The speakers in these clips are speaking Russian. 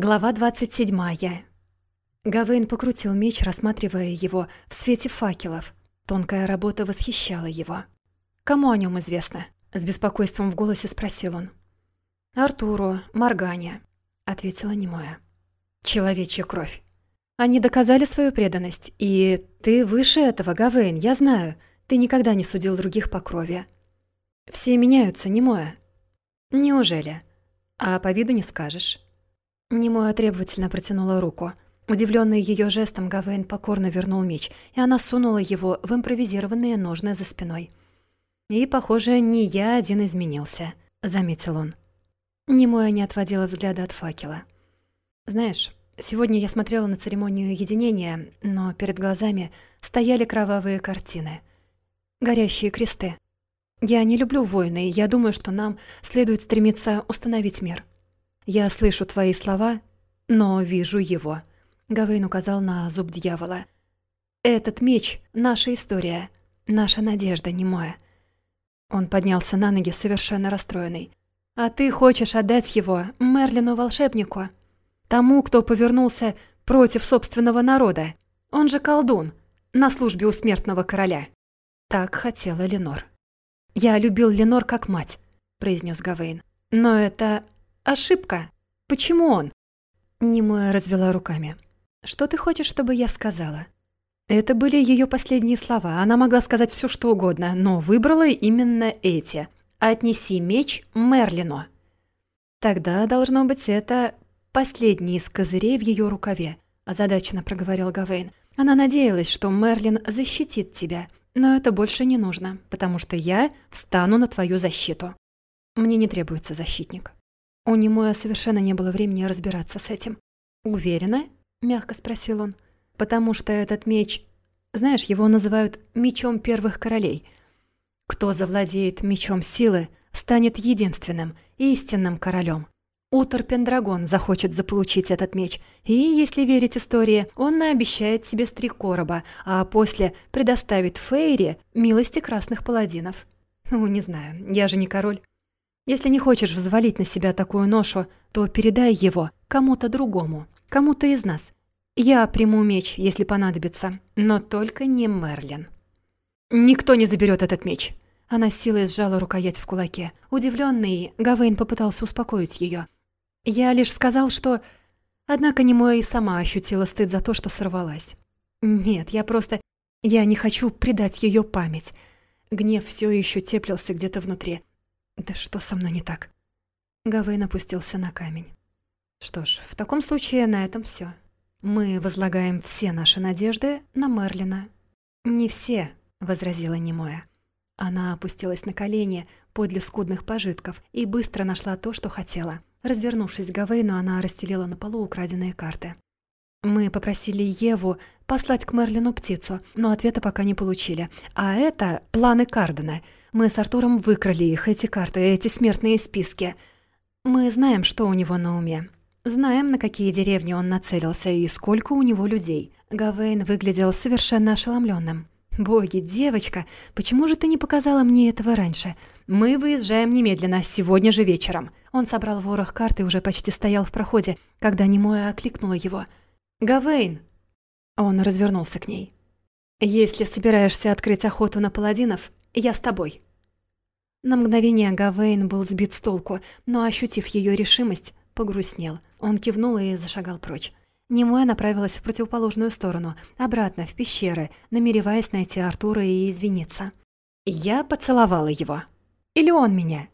Глава 27. Гавейн покрутил меч, рассматривая его в свете факелов. Тонкая работа восхищала его. «Кому о нем известно?» — с беспокойством в голосе спросил он. «Артуру, Моргане», — ответила немая. «Человечья кровь. Они доказали свою преданность, и ты выше этого, Гавейн, я знаю. Ты никогда не судил других по крови. Все меняются, немое». «Неужели? А по виду не скажешь». Немоя требовательно протянула руку. Удивленный ее жестом, Гавейн покорно вернул меч, и она сунула его в импровизированные ножны за спиной. «И, похоже, не я один изменился», — заметил он. Немоя не отводила взгляда от факела. «Знаешь, сегодня я смотрела на церемонию единения, но перед глазами стояли кровавые картины. Горящие кресты. Я не люблю войны, и я думаю, что нам следует стремиться установить мир. «Я слышу твои слова, но вижу его», — Гавейн указал на зуб дьявола. «Этот меч — наша история, наша надежда, не моя». Он поднялся на ноги, совершенно расстроенный. «А ты хочешь отдать его Мерлину-волшебнику? Тому, кто повернулся против собственного народа? Он же колдун, на службе у смертного короля». Так хотела Ленор. «Я любил Ленор как мать», — произнес Гавейн. «Но это Ошибка. Почему он?» Немоя развела руками. «Что ты хочешь, чтобы я сказала?» Это были ее последние слова. Она могла сказать все, что угодно, но выбрала именно эти. «Отнеси меч Мерлину». «Тогда, должно быть, это последний из козырей в ее рукаве», озадаченно проговорил Гавейн. «Она надеялась, что Мерлин защитит тебя, но это больше не нужно, потому что я встану на твою защиту. Мне не требуется защитник». У Немоя совершенно не было времени разбираться с этим. «Уверена?» — мягко спросил он. «Потому что этот меч... Знаешь, его называют «мечом первых королей». Кто завладеет мечом силы, станет единственным, истинным королем. Утор Пендрагон захочет заполучить этот меч, и, если верить истории, он наобещает себе три короба, а после предоставит Фейре милости красных паладинов. Ну, не знаю, я же не король. Если не хочешь взвалить на себя такую ношу, то передай его кому-то другому, кому-то из нас. Я приму меч, если понадобится, но только не Мерлин. Никто не заберет этот меч. Она силой сжала рукоять в кулаке. Удивленный, Гавейн попытался успокоить ее. Я лишь сказал, что... Однако Немоя и сама ощутила стыд за то, что сорвалась. Нет, я просто... Я не хочу предать ее память. Гнев все еще теплился где-то внутри. Да что со мной не так? Гавейн опустился на камень. Что ж, в таком случае на этом все. Мы возлагаем все наши надежды на Мерлина. Не все, возразила Немоя. Она опустилась на колени подле скудных пожитков и быстро нашла то, что хотела. Развернувшись к Гавейну, она расстелила на полу украденные карты. Мы попросили Еву послать к Мерлину птицу, но ответа пока не получили. А это планы Кардена — мы с Артуром выкрали их, эти карты, эти смертные списки. Мы знаем, что у него на уме. Знаем, на какие деревни он нацелился и сколько у него людей. Гавейн выглядел совершенно ошеломленным. «Боги, девочка, почему же ты не показала мне этого раньше? Мы выезжаем немедленно, сегодня же вечером». Он собрал ворох карт и уже почти стоял в проходе, когда Немоя окликнула его. «Гавейн!» Он развернулся к ней. «Если собираешься открыть охоту на паладинов, я с тобой». На мгновение Гавейн был сбит с толку, но, ощутив ее решимость, погрустнел. Он кивнул и зашагал прочь. Немоя направилась в противоположную сторону, обратно, в пещеры, намереваясь найти Артура и извиниться. Я поцеловала его. Или он меня?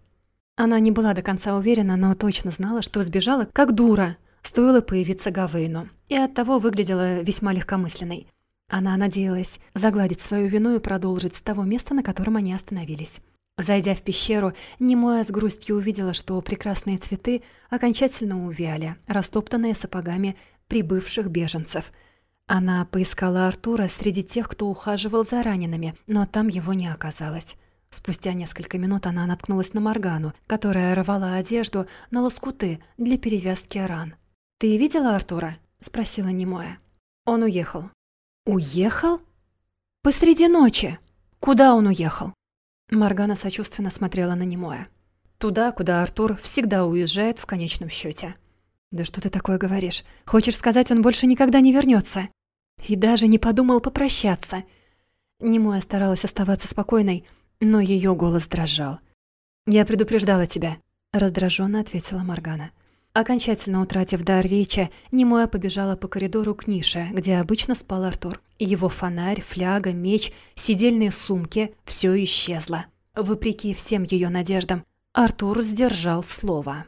Она не была до конца уверена, но точно знала, что сбежала, как дура, стоило появиться Гавейну, и оттого выглядела весьма легкомысленной. Она надеялась загладить свою вину и продолжить с того места, на котором они остановились. Зайдя в пещеру, Немоя с грустью увидела, что прекрасные цветы окончательно увяли, растоптанные сапогами прибывших беженцев. Она поискала Артура среди тех, кто ухаживал за ранеными, но там его не оказалось. Спустя несколько минут она наткнулась на Моргану, которая рвала одежду на лоскуты для перевязки ран. «Ты видела Артура?» — спросила Немоя. Он уехал. «Уехал? Посреди ночи? Куда он уехал?» Маргана сочувственно смотрела на Немоя. «Туда, куда Артур всегда уезжает в конечном счете. «Да что ты такое говоришь? Хочешь сказать, он больше никогда не вернется? И даже не подумал попрощаться». Немоя старалась оставаться спокойной, но ее голос дрожал. «Я предупреждала тебя», — раздраженно ответила Моргана. Окончательно утратив дар речи, Немоя побежала по коридору к нише, где обычно спал Артур. Его фонарь, фляга, меч, сидельные сумки — все исчезло. Вопреки всем ее надеждам, Артур сдержал слово.